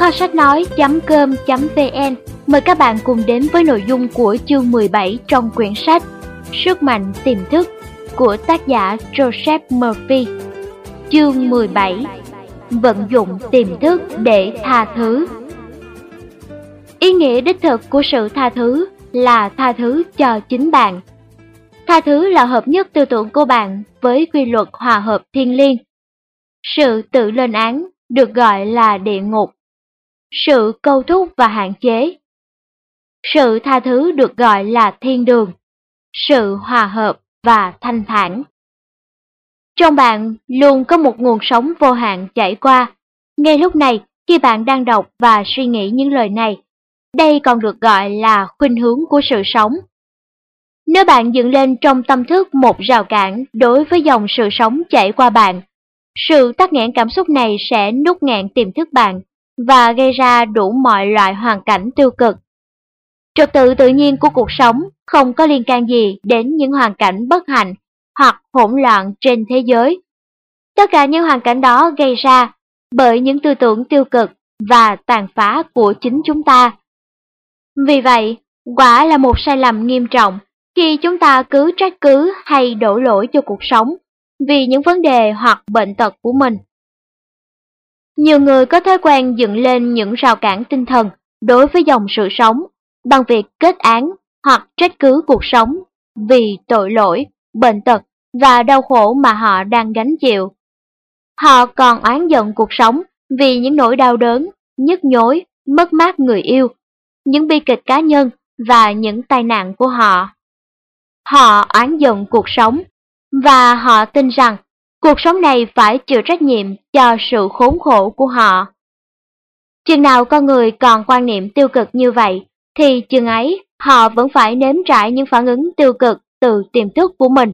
Kho sách nói.com.vn mời các bạn cùng đến với nội dung của chương 17 trong quyển sách Sức mạnh tiềm thức của tác giả Joseph Murphy. Chương 17 Vận dụng tiềm thức để tha thứ Ý nghĩa đích thực của sự tha thứ là tha thứ cho chính bạn. Tha thứ là hợp nhất tư tưởng của bạn với quy luật hòa hợp thiên liêng. Sự tự lên án được gọi là địa ngục. Sự câu thúc và hạn chế. Sự tha thứ được gọi là thiên đường. Sự hòa hợp và thanh thản. Trong bạn luôn có một nguồn sống vô hạn chảy qua. Ngay lúc này, khi bạn đang đọc và suy nghĩ những lời này, đây còn được gọi là khuynh hướng của sự sống. Nếu bạn dựng lên trong tâm thức một rào cản đối với dòng sự sống chảy qua bạn, sự tắc nghẽn cảm xúc này sẽ nút nghẹn tiềm thức bạn và gây ra đủ mọi loại hoàn cảnh tiêu cực. Trật tự tự nhiên của cuộc sống không có liên can gì đến những hoàn cảnh bất hạnh hoặc hỗn loạn trên thế giới. Tất cả những hoàn cảnh đó gây ra bởi những tư tưởng tiêu cực và tàn phá của chính chúng ta. Vì vậy, quả là một sai lầm nghiêm trọng khi chúng ta cứ trách cứ hay đổ lỗi cho cuộc sống vì những vấn đề hoặc bệnh tật của mình. Nhiều người có thói quen dựng lên những rào cản tinh thần đối với dòng sự sống bằng việc kết án hoặc trách cứ cuộc sống vì tội lỗi, bệnh tật và đau khổ mà họ đang gánh chịu. Họ còn oán giận cuộc sống vì những nỗi đau đớn, nhức nhối, mất mát người yêu, những bi kịch cá nhân và những tai nạn của họ. Họ oán giận cuộc sống và họ tin rằng cuộc sống này phải chịu trách nhiệm cho sự khốn khổ của họ. Chừng nào con người còn quan niệm tiêu cực như vậy, thì chừng ấy họ vẫn phải nếm trải những phản ứng tiêu cực từ tiềm thức của mình.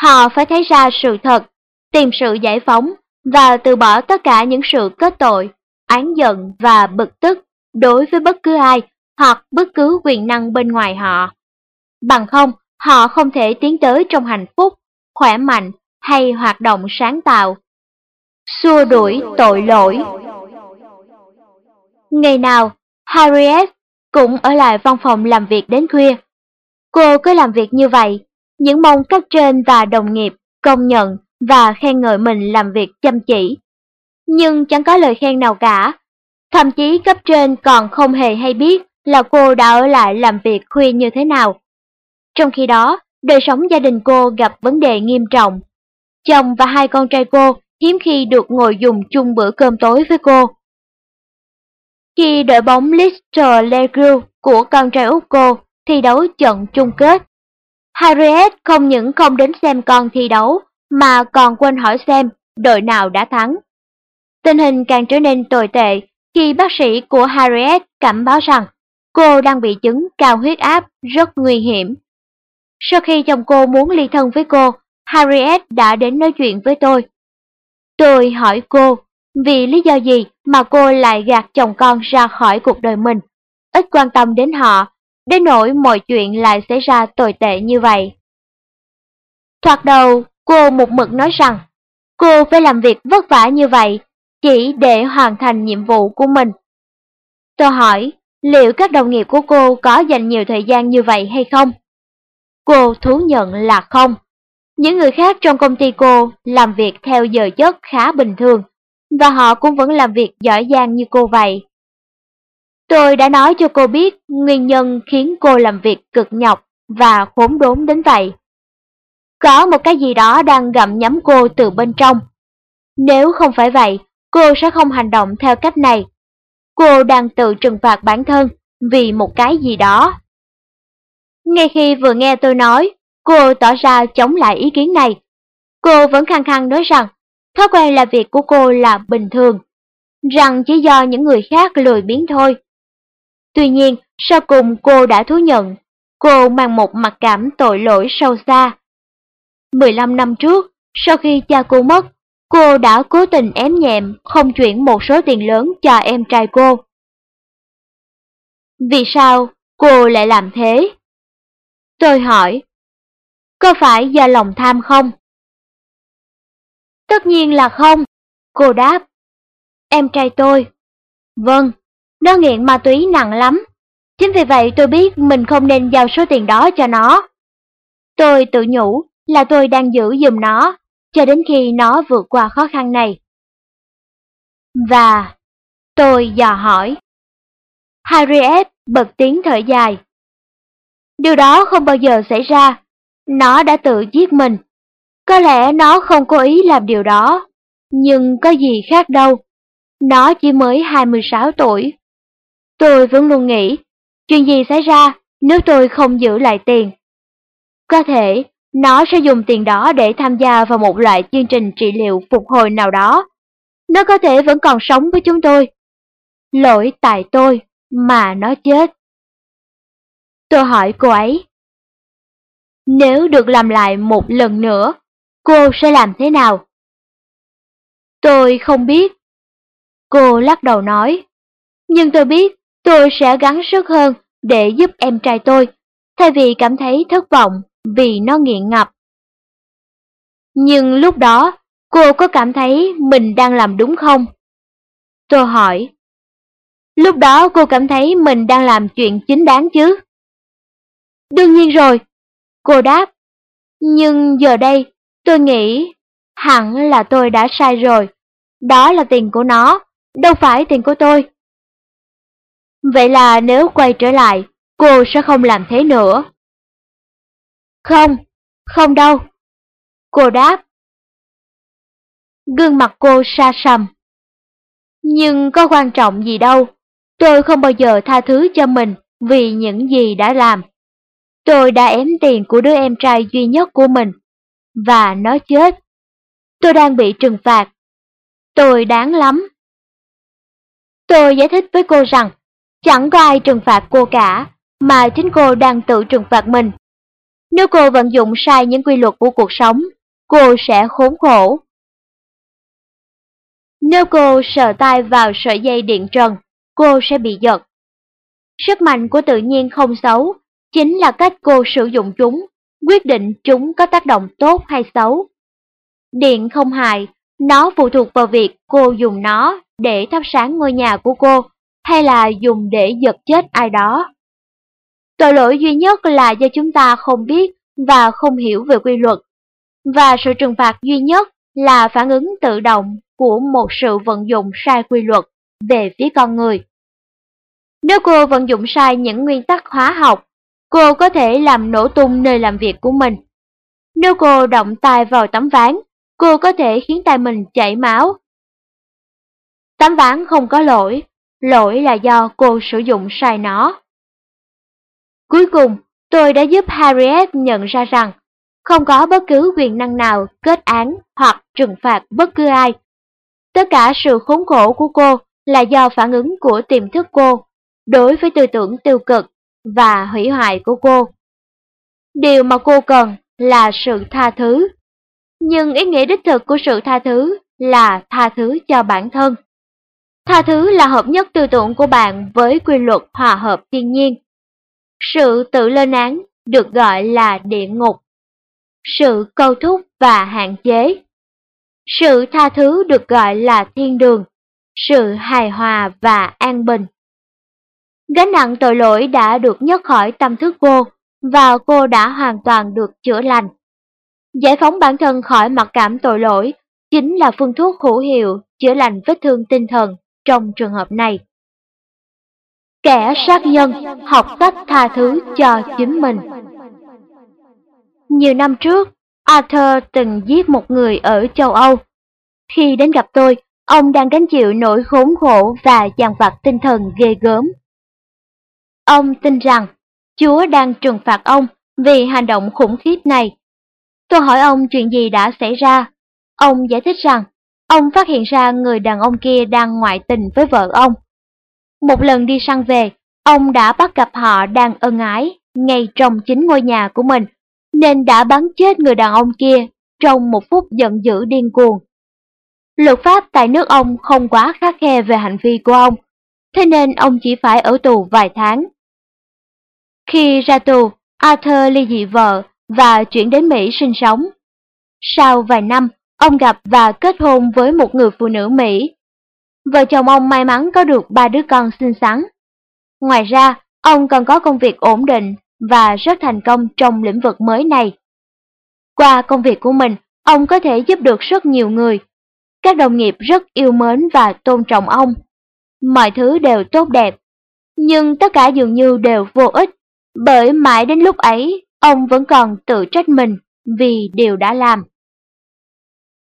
Họ phải thấy ra sự thật, tìm sự giải phóng và từ bỏ tất cả những sự kết tội, án giận và bực tức đối với bất cứ ai hoặc bất cứ quyền năng bên ngoài họ. Bằng không, họ không thể tiến tới trong hạnh phúc, khỏe mạnh hay hoạt động sáng tạo. Xua đuổi tội lỗi Ngày nào, Harriet cũng ở lại văn phòng làm việc đến khuya. Cô cứ làm việc như vậy, những mong cấp trên và đồng nghiệp công nhận và khen ngợi mình làm việc chăm chỉ. Nhưng chẳng có lời khen nào cả, thậm chí cấp trên còn không hề hay biết là cô đã ở lại làm việc khuya như thế nào. Trong khi đó, đời sống gia đình cô gặp vấn đề nghiêm trọng. Chồng và hai con trai cô hiếm khi được ngồi dùng chung bữa cơm tối với cô. Khi đội bóng Leicester Legrew của con trai út cô thi đấu trận chung kết, Harriet không những không đến xem con thi đấu mà còn quên hỏi xem đội nào đã thắng. Tình hình càng trở nên tồi tệ khi bác sĩ của Harriet cảnh báo rằng cô đang bị chứng cao huyết áp rất nguy hiểm. Sau khi chồng cô muốn ly thân với cô, Harriet đã đến nói chuyện với tôi. Tôi hỏi cô, vì lý do gì mà cô lại gạt chồng con ra khỏi cuộc đời mình, ít quan tâm đến họ, đến nỗi mọi chuyện lại xảy ra tồi tệ như vậy. Thoạt đầu, cô một mực nói rằng, cô phải làm việc vất vả như vậy, chỉ để hoàn thành nhiệm vụ của mình. Tôi hỏi, liệu các đồng nghiệp của cô có dành nhiều thời gian như vậy hay không? Cô thú nhận là không. Những người khác trong công ty cô làm việc theo giờ giấc khá bình thường, và họ cũng vẫn làm việc giỏi giang như cô vậy. Tôi đã nói cho cô biết nguyên nhân khiến cô làm việc cực nhọc và khốn đốn đến vậy. Có một cái gì đó đang gặm nhắm cô từ bên trong. Nếu không phải vậy, cô sẽ không hành động theo cách này. Cô đang tự trừng phạt bản thân vì một cái gì đó. Ngay khi vừa nghe tôi nói, cô tỏ ra chống lại ý kiến này. Cô vẫn khăng khăng nói rằng thói quen làm việc của cô là bình thường, rằng chỉ do những người khác lười biếng thôi. Tuy nhiên, sau cùng cô đã thú nhận, cô mang một mặc cảm tội lỗi sâu xa. 15 năm trước, sau khi cha cô mất, cô đã cố tình ém nhẹm không chuyển một số tiền lớn cho em trai cô. Vì sao cô lại làm thế? Tôi hỏi, có phải do lòng tham không? Tất nhiên là không, cô đáp. Em trai tôi. Vâng, Nó nghiện ma túy nặng lắm. Chính vì vậy tôi biết mình không nên giao số tiền đó cho nó. Tôi tự nhủ là tôi đang giữ giùm nó, cho đến khi nó vượt qua khó khăn này. Và tôi dò hỏi. Harriet bật tiếng thở dài. Điều đó không bao giờ xảy ra. Nó đã tự giết mình. Có lẽ nó không cố ý làm điều đó, nhưng có gì khác đâu. Nó chỉ mới 26 tuổi. Tôi vẫn luôn nghĩ, chuyện gì xảy ra nếu tôi không giữ lại tiền? Có thể nó sẽ dùng tiền đó để tham gia vào một loại chương trình trị liệu phục hồi nào đó. Nó có thể vẫn còn sống với chúng tôi. Lỗi tại tôi mà nó chết. Tôi hỏi cô ấy. Nếu được làm lại một lần nữa, cô sẽ làm thế nào? Tôi không biết. Cô lắc đầu nói. Nhưng tôi biết tôi sẽ gắng sức hơn để giúp em trai tôi, thay vì cảm thấy thất vọng vì nó nghiện ngập. Nhưng lúc đó, cô có cảm thấy mình đang làm đúng không? Tôi hỏi. Lúc đó cô cảm thấy mình đang làm chuyện chính đáng chứ? Đương nhiên rồi, cô đáp. Nhưng giờ đây, tôi nghĩ hẳn là tôi đã sai rồi. Đó là tiền của nó, đâu phải tiền của tôi. Vậy là nếu quay trở lại, cô sẽ không làm thế nữa. Không, không đâu. Cô đáp. Gương mặt cô xa sầm. Nhưng có quan trọng gì đâu, tôi không bao giờ tha thứ cho mình vì những gì đã làm. Tôi đã ém tiền của đứa em trai duy nhất của mình, và nó chết. Tôi đang bị trừng phạt. Tôi đáng lắm. Tôi giải thích với cô rằng, chẳng có ai trừng phạt cô cả, mà chính cô đang tự trừng phạt mình. Nếu cô vận dụng sai những quy luật của cuộc sống, cô sẽ khốn khổ. Nếu cô sờ tay vào sợi dây điện trần, cô sẽ bị giật. Sức mạnh của tự nhiên không xấu, chính là cách cô sử dụng chúng, quyết định chúng có tác động tốt hay xấu. Điện không hại, nó phụ thuộc vào việc cô dùng nó để thắp sáng ngôi nhà của cô, hay là dùng để giật chết ai đó. Tội lỗi duy nhất là do chúng ta không biết và không hiểu về quy luật. Và sự trừng phạt duy nhất là phản ứng tự động của một sự vận dụng sai quy luật về phía con người. Nếu cô vận dụng sai những nguyên tắc hóa học, cô có thể làm nổ tung nơi làm việc của mình. Nếu cô động tay vào tấm ván, cô có thể khiến tay mình chảy máu. Tấm ván không có lỗi, lỗi là do cô sử dụng sai nó. Cuối cùng, tôi đã giúp Harriet nhận ra rằng không có bất cứ quyền năng nào kết án hoặc trừng phạt bất cứ ai. Tất cả sự khốn khổ của cô là do phản ứng của tiềm thức cô đối với tư tưởng tiêu cực và hủy hoại của cô. Điều mà cô cần là sự tha thứ. Nhưng ý nghĩa đích thực của sự tha thứ là tha thứ cho bản thân. Tha thứ là hợp nhất tư tưởng của bạn với quy luật hòa hợp thiên nhiên. Sự tự lên án được gọi là địa ngục. Sự câu thúc và hạn chế. Sự tha thứ được gọi là thiên đường. Sự hài hòa và an bình. Gánh nặng tội lỗi đã được nhấc khỏi tâm thức cô và cô đã hoàn toàn được chữa lành. Giải phóng bản thân khỏi mặc cảm tội lỗi chính là phương thuốc hữu hiệu chữa lành vết thương tinh thần trong trường hợp này. Kẻ sát nhân học cách tha thứ cho chính mình. Nhiều năm trước, Arthur từng giết một người ở châu Âu. Khi đến gặp tôi, ông đang gánh chịu nỗi khốn khổ và dằn vặt tinh thần ghê gớm. Ông tin rằng Chúa đang trừng phạt ông vì hành động khủng khiếp này. Tôi hỏi ông chuyện gì đã xảy ra. Ông giải thích rằng ông phát hiện ra người đàn ông kia đang ngoại tình với vợ ông. Một lần đi săn về, ông đã bắt gặp họ đang ân ái ngay trong chính ngôi nhà của mình, nên đã bắn chết người đàn ông kia trong một phút giận dữ điên cuồng. Luật pháp tại nước ông không quá khắc khe về hành vi của ông, thế nên ông chỉ phải ở tù vài tháng. Khi ra tù, Arthur ly dị vợ và chuyển đến Mỹ sinh sống. Sau vài năm, ông gặp và kết hôn với một người phụ nữ Mỹ. vợ chồng ông may mắn có được ba đứa con xinh xắn. Ngoài ra, ông còn có công việc ổn định và rất thành công trong lĩnh vực mới này. Qua công việc của mình, ông có thể giúp được rất nhiều người. Các đồng nghiệp rất yêu mến và tôn trọng ông. Mọi thứ đều tốt đẹp. Nhưng tất cả dường như đều vô ích, bởi mãi đến lúc ấy, ông vẫn còn tự trách mình vì điều đã làm.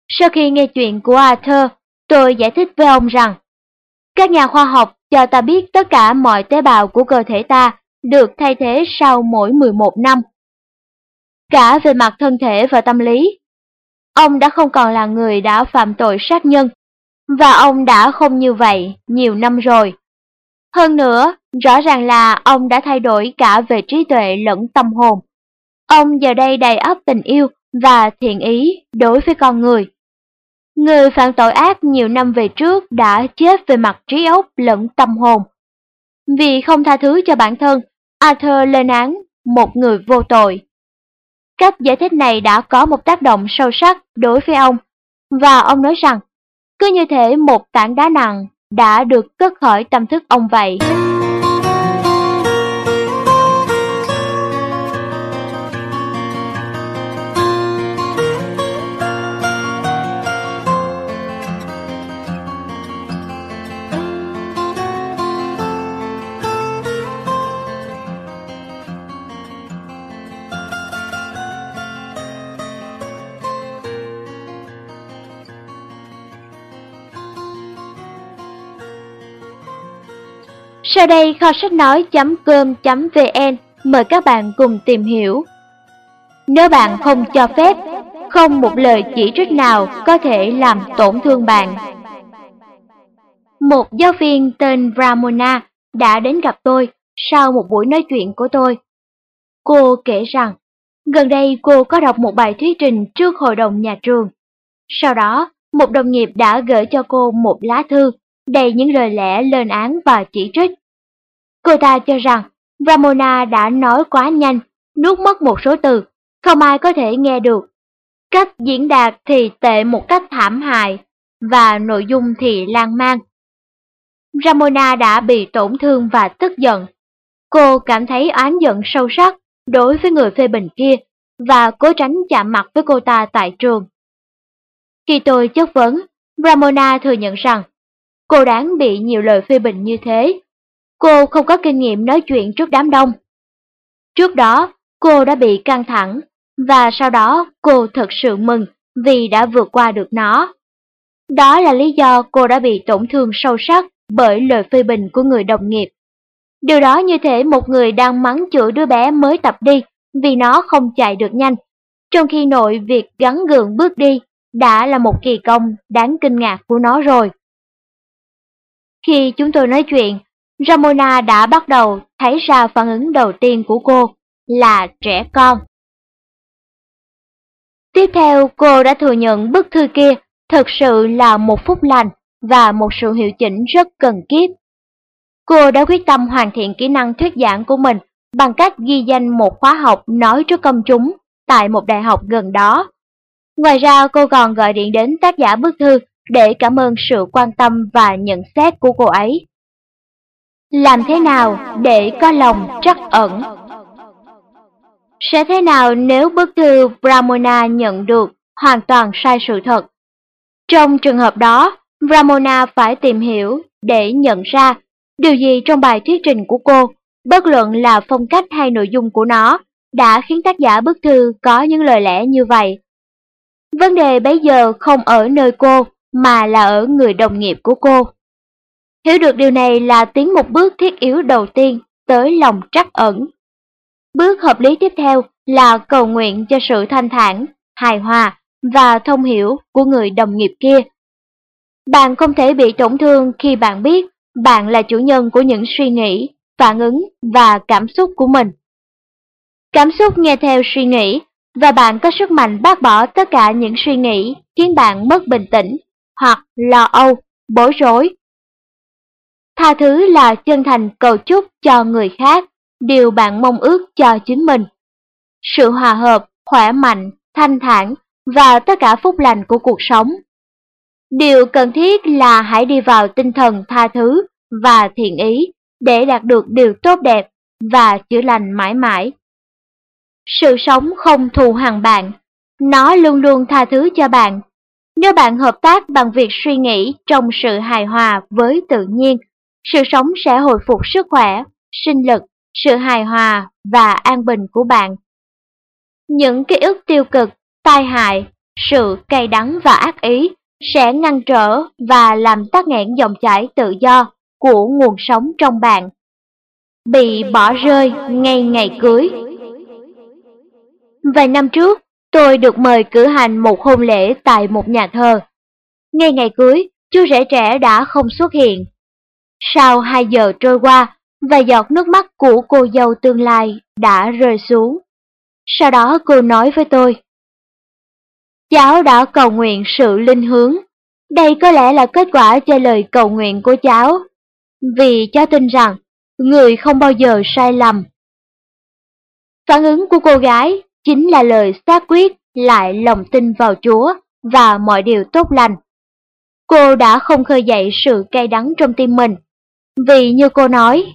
Sau khi nghe chuyện của Arthur, tôi giải thích với ông rằng, các nhà khoa học cho ta biết tất cả mọi tế bào của cơ thể ta được thay thế sau mỗi 11 năm. Cả về mặt thân thể và tâm lý. Ông đã không còn là người đã phạm tội sát nhân, và ông đã không như vậy nhiều năm rồi. Hơn nữa, rõ ràng là ông đã thay đổi cả về trí tuệ lẫn tâm hồn. Ông giờ đây đầy ắp tình yêu và thiện ý đối với con người. Người phạm tội ác nhiều năm về trước đã chết về mặt trí óc lẫn tâm hồn. Vì không tha thứ cho bản thân, Arthur lên án một người vô tội. Cách giải thích này đã có một tác động sâu sắc đối với ông, và ông nói rằng, cứ như thể một tảng đá nặng đã được cất khỏi tâm thức ông vậy. Sau đây kho sách nói.com.vn mời các bạn cùng tìm hiểu. Nếu bạn không cho phép, không một lời chỉ trích nào có thể làm tổn thương bạn. Một giáo viên tên Ramona đã đến gặp tôi sau một buổi nói chuyện của tôi. Cô kể rằng, gần đây cô có đọc một bài thuyết trình trước hội đồng nhà trường. Sau đó, một đồng nghiệp đã gửi cho cô một lá thư đầy những lời lẽ lên án và chỉ trích. Cô ta cho rằng Ramona đã nói quá nhanh, nuốt mất một số từ, không ai có thể nghe được. Cách diễn đạt thì tệ một cách thảm hại, và nội dung thì lan man. Ramona đã bị tổn thương và tức giận. Cô cảm thấy oán giận sâu sắc đối với người phê bình kia và cố tránh chạm mặt với cô ta tại trường. Khi tôi chất vấn, Ramona thừa nhận rằng cô đáng bị nhiều lời phê bình như thế Cô không có kinh nghiệm nói chuyện trước đám đông. Trước đó, cô đã bị căng thẳng, và sau đó cô thật sự mừng vì đã vượt qua được nó. Đó là lý do cô đã bị tổn thương sâu sắc bởi lời phê bình của người đồng nghiệp. Điều đó như thể một người đang mắng chửi đứa bé mới tập đi vì nó không chạy được nhanh, trong khi nội việc gắn gượng bước đi đã là một kỳ công đáng kinh ngạc của nó rồi. Khi chúng tôi nói chuyện, Ramona đã bắt đầu thấy ra phản ứng đầu tiên của cô là trẻ con. Tiếp theo, cô đã thừa nhận bức thư kia thực sự là một phút lành và một sự hiệu chỉnh rất cần kiếp. Cô đã quyết tâm hoàn thiện kỹ năng thuyết giảng của mình bằng cách ghi danh một khóa học nói trước công chúng tại một đại học gần đó. Ngoài ra, cô còn gọi điện đến tác giả bức thư để cảm ơn sự quan tâm và nhận xét của cô ấy. Làm thế nào để có lòng trắc ẩn? Sẽ thế nào nếu bức thư Brahmana nhận được hoàn toàn sai sự thật? Trong trường hợp đó, Brahmana phải tìm hiểu để nhận ra điều gì trong bài thuyết trình của cô, bất luận là phong cách hay nội dung của nó, đã khiến tác giả bức thư có những lời lẽ như vậy. Vấn đề bây giờ không ở nơi cô, mà là ở người đồng nghiệp của cô. Hiểu được điều này là tiến một bước thiết yếu đầu tiên tới lòng trắc ẩn. Bước hợp lý tiếp theo là cầu nguyện cho sự thanh thản, hài hòa và thông hiểu của người đồng nghiệp kia. Bạn không thể bị tổn thương khi bạn biết bạn là chủ nhân của những suy nghĩ, phản ứng và cảm xúc của mình. Cảm xúc nghe theo suy nghĩ và bạn có sức mạnh bác bỏ tất cả những suy nghĩ khiến bạn mất bình tĩnh hoặc lo âu, bối rối Tha thứ là chân thành cầu chúc cho người khác, điều bạn mong ước cho chính mình. Sự hòa hợp, khỏe mạnh, thanh thản và tất cả phúc lành của cuộc sống. Điều cần thiết là hãy đi vào tinh thần tha thứ và thiện ý để đạt được điều tốt đẹp và chữa lành mãi mãi. Sự sống không thù hằn bạn, nó luôn luôn tha thứ cho bạn. Nếu bạn hợp tác bằng việc suy nghĩ trong sự hài hòa với tự nhiên, sự sống sẽ hồi phục sức khỏe, sinh lực, sự hài hòa và an bình của bạn. Những ký ức tiêu cực, tai hại, sự cay đắng và ác ý sẽ ngăn trở và làm tắc nghẽn dòng chảy tự do của nguồn sống trong bạn. Bị bỏ rơi ngay ngày cưới Vài năm trước, tôi được mời cử hành một hôn lễ tại một nhà thờ. Ngay ngày cưới, chú rể trẻ đã không xuất hiện. Sau hai giờ trôi qua, vài giọt nước mắt của cô dâu tương lai đã rơi xuống. Sau đó cô nói với tôi, Cháu đã cầu nguyện sự linh hướng. Đây có lẽ là kết quả cho lời cầu nguyện của cháu. Vì cháu tin rằng, người không bao giờ sai lầm. Phản ứng của cô gái chính là lời xác quyết lại lòng tin vào Chúa và mọi điều tốt lành. Cô đã không khơi dậy sự cay đắng trong tim mình, vì như cô nói,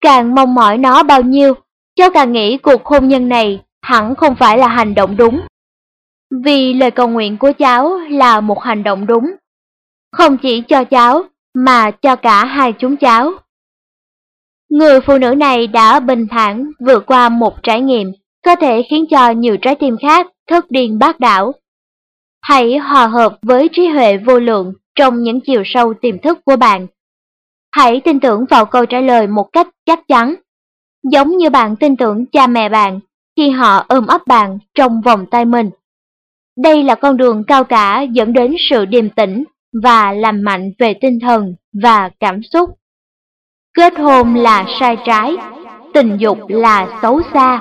càng mong mỏi nó bao nhiêu, cháu càng nghĩ cuộc hôn nhân này hẳn không phải là hành động đúng. Vì lời cầu nguyện của cháu là một hành động đúng, không chỉ cho cháu mà cho cả hai chúng cháu. Người phụ nữ này đã bình thản vượt qua một trải nghiệm có thể khiến cho nhiều trái tim khác thất điên bác đảo. Hãy hòa hợp với trí huệ vô lượng trong những chiều sâu tiềm thức của bạn. Hãy tin tưởng vào câu trả lời một cách chắc chắn, giống như bạn tin tưởng cha mẹ bạn khi họ ôm ấp bạn trong vòng tay mình. Đây là con đường cao cả dẫn đến sự điềm tĩnh và làm mạnh về tinh thần và cảm xúc. Kết hôn là sai trái, tình dục là xấu xa.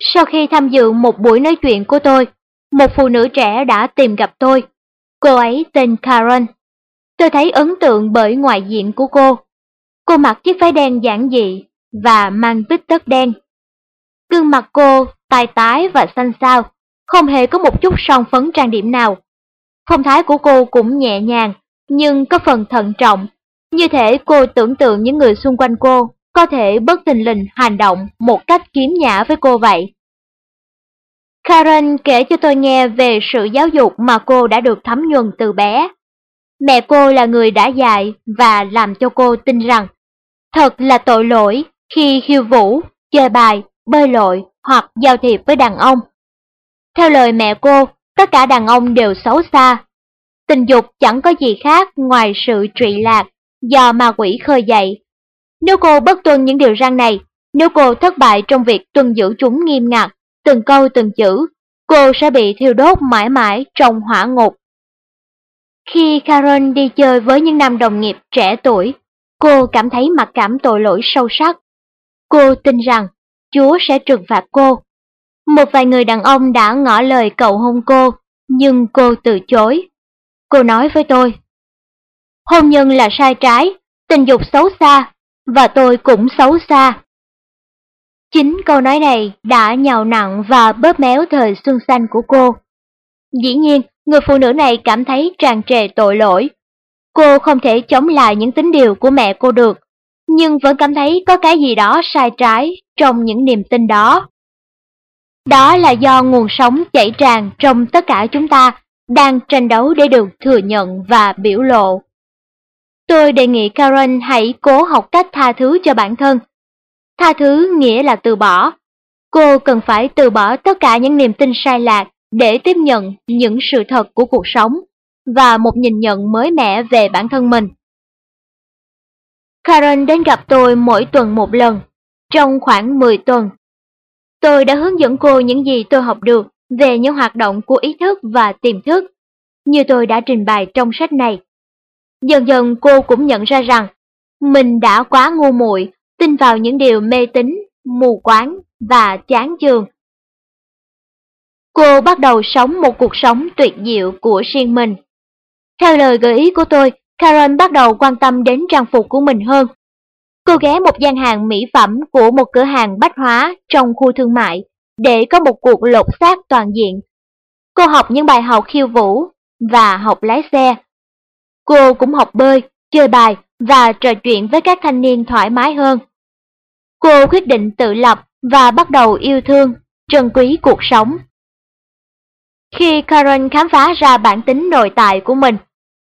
Sau khi tham dự một buổi nói chuyện của tôi, một phụ nữ trẻ đã tìm gặp tôi. Cô ấy tên Karen. Tôi thấy ấn tượng bởi ngoại diện của cô. Cô mặc chiếc váy đen giản dị và mang vít tất đen. Gương mặt cô tai tái và xanh xao, không hề có một chút son phấn trang điểm nào. Phong thái của cô cũng nhẹ nhàng, nhưng có phần thận trọng. Như thể cô tưởng tượng những người xung quanh cô có thể bất tình lình hành động một cách kiếm nhã với cô vậy. Karen kể cho tôi nghe về sự giáo dục mà cô đã được thấm nhuần từ bé. Mẹ cô là người đã dạy và làm cho cô tin rằng thật là tội lỗi khi khiêu vũ, chơi bài, bơi lội hoặc giao thiệp với đàn ông. Theo lời mẹ cô, tất cả đàn ông đều xấu xa. Tình dục chẳng có gì khác ngoài sự trụy lạc do ma quỷ khơi dậy. Nếu cô bất tuân những điều răn này, nếu cô thất bại trong việc tuân giữ chúng nghiêm ngặt, từng câu từng chữ, cô sẽ bị thiêu đốt mãi mãi trong hỏa ngục. Khi Karen đi chơi với những nam đồng nghiệp trẻ tuổi, cô cảm thấy mặc cảm tội lỗi sâu sắc. Cô tin rằng Chúa sẽ trừng phạt cô. Một vài người đàn ông đã ngỏ lời cầu hôn cô, nhưng cô từ chối. Cô nói với tôi, hôn nhân là sai trái, tình dục xấu xa, và tôi cũng xấu xa. Chính câu nói này đã nhào nặng và bóp méo thời xuân xanh của cô. Dĩ nhiên, người phụ nữ này cảm thấy tràn trề tội lỗi. Cô không thể chống lại những tính điều của mẹ cô được, nhưng vẫn cảm thấy có cái gì đó sai trái trong những niềm tin đó. Đó là do nguồn sống chảy tràn trong tất cả chúng ta đang tranh đấu để được thừa nhận và biểu lộ. Tôi đề nghị Karen hãy cố học cách tha thứ cho bản thân Tha thứ nghĩa là từ bỏ. Cô cần phải từ bỏ tất cả những niềm tin sai lạc để tiếp nhận những sự thật của cuộc sống và một nhìn nhận mới mẻ về bản thân mình. Karen đến gặp tôi mỗi tuần một lần, trong khoảng 10 tuần. Tôi đã hướng dẫn cô những gì tôi học được về những hoạt động của ý thức và tiềm thức, như tôi đã trình bày trong sách này. Dần dần cô cũng nhận ra rằng mình đã quá ngu muội tin vào những điều mê tín, mù quáng và chán chường. Cô bắt đầu sống một cuộc sống tuyệt diệu của riêng mình. Theo lời gợi ý của tôi, Karen bắt đầu quan tâm đến trang phục của mình hơn. Cô ghé một gian hàng mỹ phẩm của một cửa hàng bách hóa trong khu thương mại để có một cuộc lột xác toàn diện. Cô học những bài học khiêu vũ và học lái xe. Cô cũng học bơi, chơi bài và trò chuyện với các thanh niên thoải mái hơn. Cô quyết định tự lập và bắt đầu yêu thương, trân quý cuộc sống. Khi Karen khám phá ra bản tính nội tại của mình,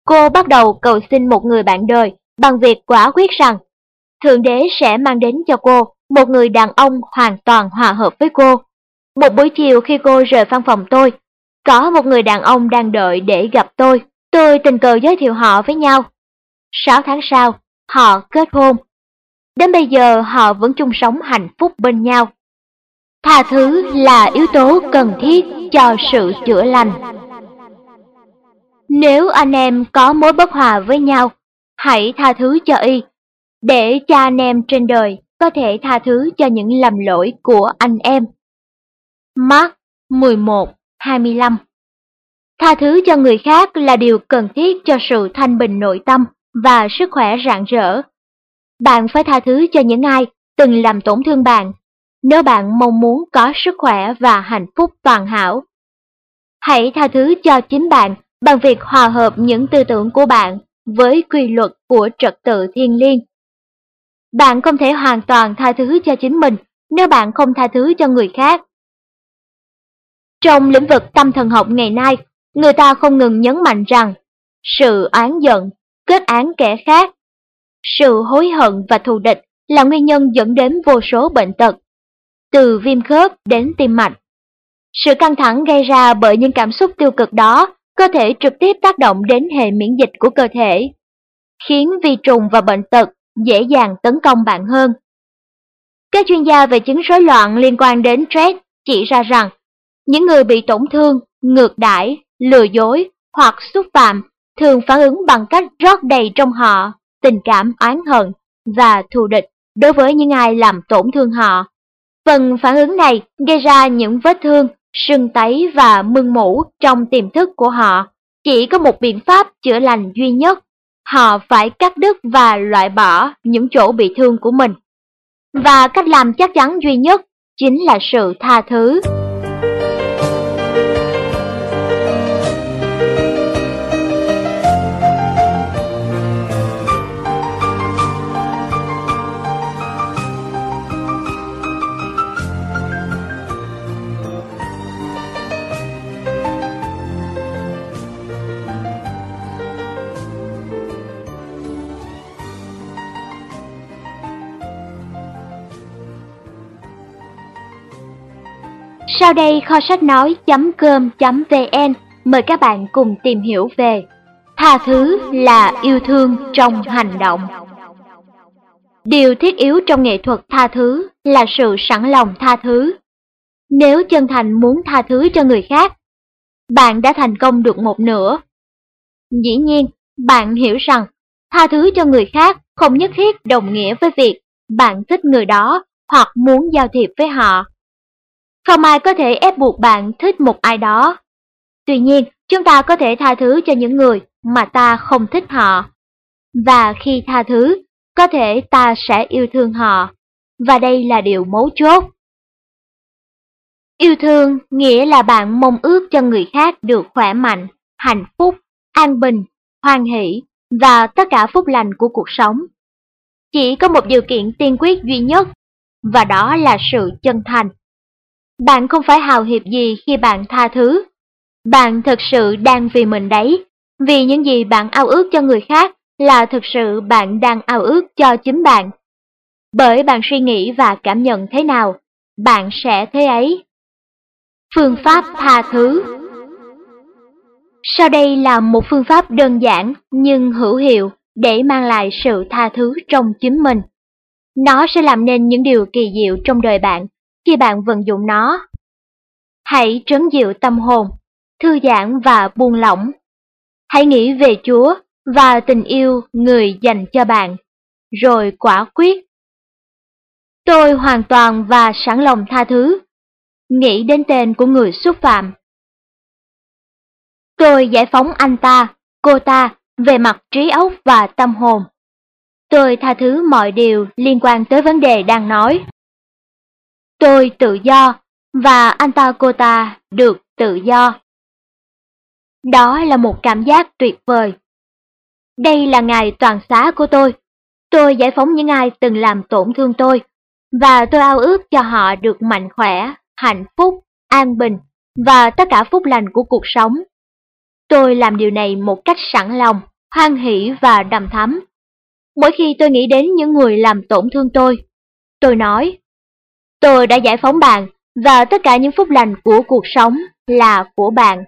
cô bắt đầu cầu xin một người bạn đời bằng việc quả quyết rằng Thượng Đế sẽ mang đến cho cô một người đàn ông hoàn toàn hòa hợp với cô. Một buổi chiều khi cô rời văn phòng tôi, có một người đàn ông đang đợi để gặp tôi. Tôi tình cờ giới thiệu họ với nhau. Sáu tháng sau, họ kết hôn. Đến bây giờ họ vẫn chung sống hạnh phúc bên nhau. Tha thứ là yếu tố cần thiết cho sự chữa lành. Nếu anh em có mối bất hòa với nhau, hãy tha thứ cho y, để cha anh em trên đời có thể tha thứ cho những lầm lỗi của anh em. Mark 11:25 Tha thứ cho người khác là điều cần thiết cho sự thanh bình nội tâm và sức khỏe rạng rỡ. Bạn phải tha thứ cho những ai từng làm tổn thương bạn, nếu bạn mong muốn có sức khỏe và hạnh phúc toàn hảo. Hãy tha thứ cho chính bạn bằng việc hòa hợp những tư tưởng của bạn với quy luật của trật tự thiên liêng. Bạn không thể hoàn toàn tha thứ cho chính mình nếu bạn không tha thứ cho người khác. Trong lĩnh vực tâm thần học ngày nay, người ta không ngừng nhấn mạnh rằng sự án giận, kết án kẻ khác, sự hối hận và thù địch là nguyên nhân dẫn đến vô số bệnh tật, từ viêm khớp đến tim mạch. Sự căng thẳng gây ra bởi những cảm xúc tiêu cực đó có thể trực tiếp tác động đến hệ miễn dịch của cơ thể, khiến vi trùng và bệnh tật dễ dàng tấn công bạn hơn. Các chuyên gia về chứng rối loạn liên quan đến stress chỉ ra rằng những người bị tổn thương, ngược đãi, lừa dối hoặc xúc phạm thường phản ứng bằng cách rót đầy trong họ tình cảm oán hận và thù địch đối với những ai làm tổn thương họ. Phần phản ứng này gây ra những vết thương, sưng tấy và mưng mủ trong tiềm thức của họ. Chỉ có một biện pháp chữa lành duy nhất, họ phải cắt đứt và loại bỏ những chỗ bị thương của mình. Và cách làm chắc chắn duy nhất chính là sự tha thứ. Sau đây kho sách nói.com.vn mời các bạn cùng tìm hiểu về Tha thứ là yêu thương trong hành động. Điều thiết yếu trong nghệ thuật tha thứ là sự sẵn lòng tha thứ. Nếu chân thành muốn tha thứ cho người khác, bạn đã thành công được một nửa. Dĩ nhiên, bạn hiểu rằng tha thứ cho người khác không nhất thiết đồng nghĩa với việc bạn thích người đó hoặc muốn giao thiệp với họ. Không ai có thể ép buộc bạn thích một ai đó. Tuy nhiên, chúng ta có thể tha thứ cho những người mà ta không thích họ. Và khi tha thứ, có thể ta sẽ yêu thương họ. Và đây là điều mấu chốt. Yêu thương nghĩa là bạn mong ước cho người khác được khỏe mạnh, hạnh phúc, an bình, hoan hỷ và tất cả phúc lành của cuộc sống. Chỉ có một điều kiện tiên quyết duy nhất, và đó là sự chân thành. Bạn không phải hào hiệp gì khi bạn tha thứ. Bạn thực sự đang vì mình đấy, vì những gì bạn ao ước cho người khác là thực sự bạn đang ao ước cho chính bạn. Bởi bạn suy nghĩ và cảm nhận thế nào, bạn sẽ thế ấy. Phương pháp tha thứ Sau đây là một phương pháp đơn giản nhưng hữu hiệu để mang lại sự tha thứ trong chính mình. Nó sẽ làm nên những điều kỳ diệu trong đời bạn khi bạn vận dụng nó. Hãy trấn dịu tâm hồn, thư giãn và buông lỏng. Hãy nghĩ về Chúa và tình yêu người dành cho bạn, rồi quả quyết. Tôi hoàn toàn và sẵn lòng tha thứ. Nghĩ đến tên của người xúc phạm. Tôi giải phóng anh ta, cô ta về mặt trí óc và tâm hồn. Tôi tha thứ mọi điều liên quan tới vấn đề đang nói. Tôi tự do, và anh ta cô ta được tự do. Đó là một cảm giác tuyệt vời. Đây là ngày toàn xá của tôi. Tôi giải phóng những ai từng làm tổn thương tôi, và tôi ao ước cho họ được mạnh khỏe, hạnh phúc, an bình và tất cả phúc lành của cuộc sống. Tôi làm điều này một cách sẵn lòng, hoan hỷ và đầm thắm. Mỗi khi tôi nghĩ đến những người làm tổn thương tôi, tôi nói, tôi đã giải phóng bạn và tất cả những phúc lành của cuộc sống là của bạn.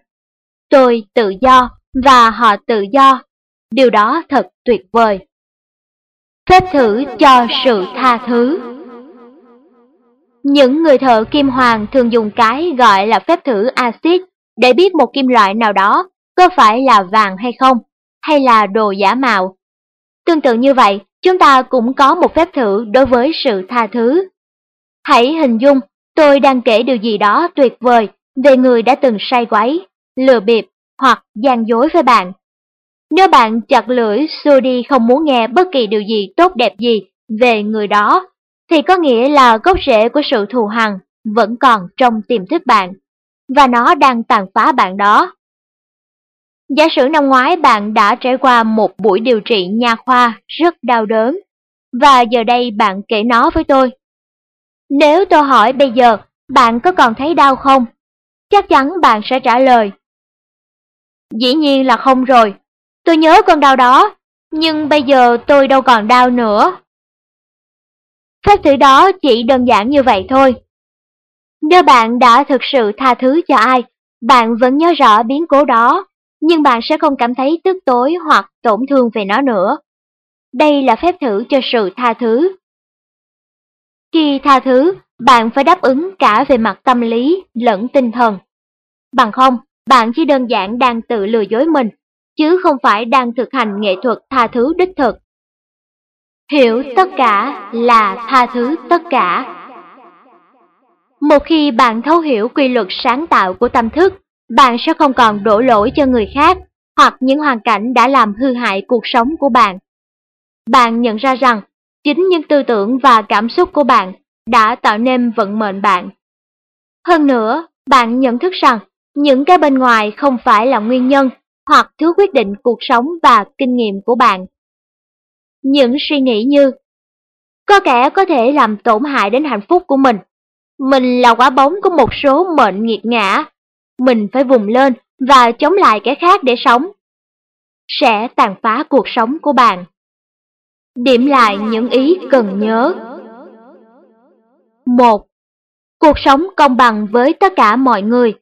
Tôi tự do và họ tự do. Điều đó thật tuyệt vời. Phép thử cho sự tha thứ Những người thợ kim hoàng thường dùng cái gọi là phép thử axit để biết một kim loại nào đó có phải là vàng hay không, hay là đồ giả mạo. Tương tự như vậy, chúng ta cũng có một phép thử đối với sự tha thứ. Hãy hình dung tôi đang kể điều gì đó tuyệt vời về người đã từng say quấy, lừa bịp hoặc gian dối với bạn. Nếu bạn chặt lưỡi xua đi không muốn nghe bất kỳ điều gì tốt đẹp gì về người đó, thì có nghĩa là gốc rễ của sự thù hằn vẫn còn trong tiềm thức bạn, và nó đang tàn phá bạn đó. Giả sử năm ngoái bạn đã trải qua một buổi điều trị nha khoa rất đau đớn, và giờ đây bạn kể nó với tôi. Nếu tôi hỏi bây giờ, bạn có còn thấy đau không? Chắc chắn bạn sẽ trả lời. Dĩ nhiên là không rồi, tôi nhớ con đau đó, nhưng bây giờ tôi đâu còn đau nữa. Phép thử đó chỉ đơn giản như vậy thôi. Nếu bạn đã thực sự tha thứ cho ai, bạn vẫn nhớ rõ biến cố đó, nhưng bạn sẽ không cảm thấy tức tối hoặc tổn thương về nó nữa. Đây là phép thử cho sự tha thứ. Khi tha thứ, bạn phải đáp ứng cả về mặt tâm lý lẫn tinh thần. Bằng không, bạn chỉ đơn giản đang tự lừa dối mình, chứ không phải đang thực hành nghệ thuật tha thứ đích thực. Hiểu tất cả là tha thứ tất cả. Một khi bạn thấu hiểu quy luật sáng tạo của tâm thức, bạn sẽ không còn đổ lỗi cho người khác hoặc những hoàn cảnh đã làm hư hại cuộc sống của bạn. Bạn nhận ra rằng chính những tư tưởng và cảm xúc của bạn đã tạo nên vận mệnh bạn. Hơn nữa, bạn nhận thức rằng những cái bên ngoài không phải là nguyên nhân hoặc thứ quyết định cuộc sống và kinh nghiệm của bạn. Những suy nghĩ như có kẻ có thể làm tổn hại đến hạnh phúc của mình. Mình là quả bóng của một số mệnh nghiệt ngã. Mình phải vùng lên và chống lại kẻ khác để sống. Sẽ tàn phá cuộc sống của bạn. Điểm lại những ý cần nhớ. 1. Cuộc sống công bằng với tất cả mọi người.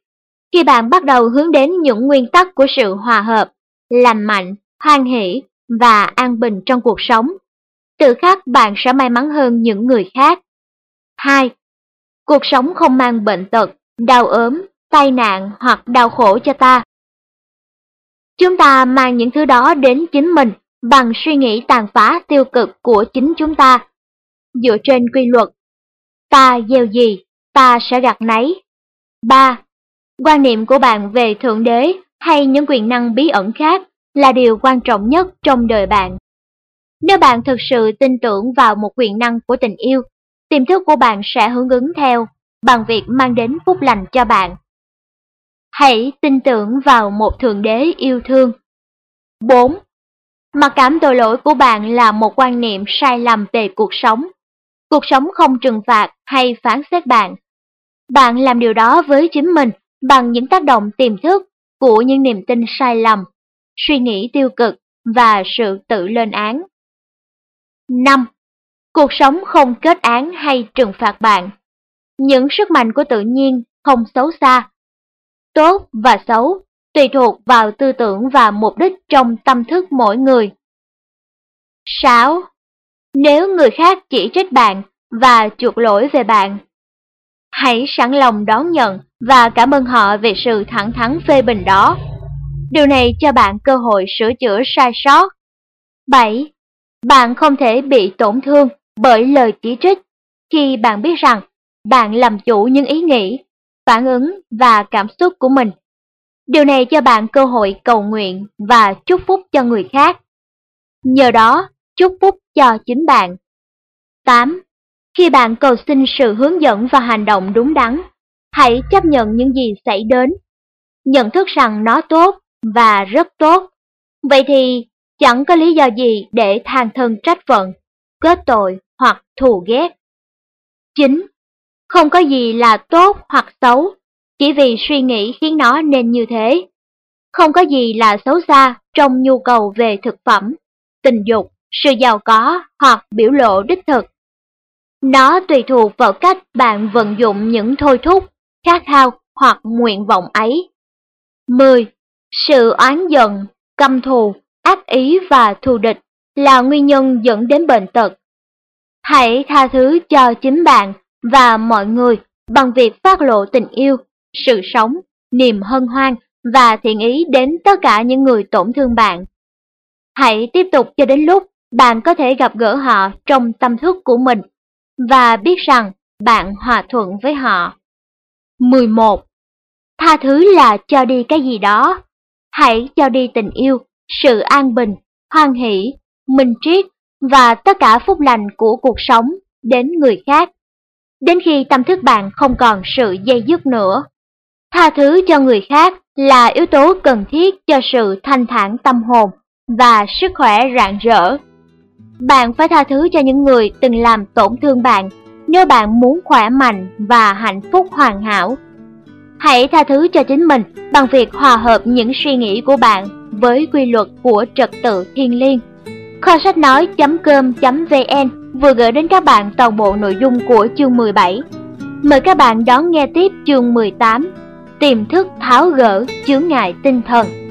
Khi bạn bắt đầu hướng đến những nguyên tắc của sự hòa hợp, lành mạnh, hoan hỷ và an bình trong cuộc sống, tự khắc bạn sẽ may mắn hơn những người khác. 2. Cuộc sống không mang bệnh tật, đau ốm, tai nạn hoặc đau khổ cho ta. Chúng ta mang những thứ đó đến chính mình bằng suy nghĩ tàn phá tiêu cực của chính chúng ta. Dựa trên quy luật, ta gieo gì, ta sẽ gặt nấy. 3. Quan niệm của bạn về Thượng Đế hay những quyền năng bí ẩn khác là điều quan trọng nhất trong đời bạn. Nếu bạn thực sự tin tưởng vào một quyền năng của tình yêu, tiềm thức của bạn sẽ hướng ứng theo bằng việc mang đến phúc lành cho bạn. Hãy tin tưởng vào một Thượng Đế yêu thương. 4. Mặc cảm tội lỗi của bạn là một quan niệm sai lầm về cuộc sống. Cuộc sống không trừng phạt hay phán xét bạn. Bạn làm điều đó với chính mình bằng những tác động tiềm thức của những niềm tin sai lầm, suy nghĩ tiêu cực và sự tự lên án. 5. Cuộc sống không kết án hay trừng phạt bạn. Những sức mạnh của tự nhiên không xấu xa. Tốt và xấu tùy thuộc vào tư tưởng và mục đích trong tâm thức mỗi người. 6. Nếu người khác chỉ trích bạn và chuộc lỗi về bạn, hãy sẵn lòng đón nhận và cảm ơn họ về sự thẳng thắn phê bình đó. Điều này cho bạn cơ hội sửa chữa sai sót. 7. Bạn không thể bị tổn thương bởi lời chỉ trích khi bạn biết rằng bạn làm chủ những ý nghĩ, phản ứng và cảm xúc của mình. Điều này cho bạn cơ hội cầu nguyện và chúc phúc cho người khác. Nhờ đó, chúc phúc cho chính bạn. 8. Khi bạn cầu xin sự hướng dẫn và hành động đúng đắn, hãy chấp nhận những gì xảy đến. Nhận thức rằng nó tốt và rất tốt. Vậy thì chẳng có lý do gì để than thân trách phận, kết tội hoặc thù ghét. 9. Không có gì là tốt hoặc xấu, chỉ vì suy nghĩ khiến nó nên như thế. Không có gì là xấu xa trong nhu cầu về thực phẩm, tình dục, sự giàu có hoặc biểu lộ đích thực. Nó tùy thuộc vào cách bạn vận dụng những thôi thúc, khát khao hoặc nguyện vọng ấy. 10. Sự oán giận, căm thù, ác ý và thù địch là nguyên nhân dẫn đến bệnh tật. Hãy tha thứ cho chính bạn và mọi người bằng việc phát lộ tình yêu, sự sống, niềm hân hoan và thiện ý đến tất cả những người tổn thương bạn. Hãy tiếp tục cho đến lúc bạn có thể gặp gỡ họ trong tâm thức của mình và biết rằng bạn hòa thuận với họ. 11. Tha thứ là cho đi cái gì đó. Hãy cho đi tình yêu, sự an bình, hoan hỷ, minh triết và tất cả phúc lành của cuộc sống đến người khác. Đến khi tâm thức bạn không còn sự dây dứt nữa. Tha thứ cho người khác là yếu tố cần thiết cho sự thanh thản tâm hồn và sức khỏe rạng rỡ. Bạn phải tha thứ cho những người từng làm tổn thương bạn nếu bạn muốn khỏe mạnh và hạnh phúc hoàn hảo. Hãy tha thứ cho chính mình bằng việc hòa hợp những suy nghĩ của bạn với quy luật của trật tự thiên liêng. Kho sách nói.com.vn vừa gửi đến các bạn toàn bộ nội dung của chương 17. Mời các bạn đón nghe tiếp chương 18, tiềm thức tháo gỡ chướng ngại tinh thần.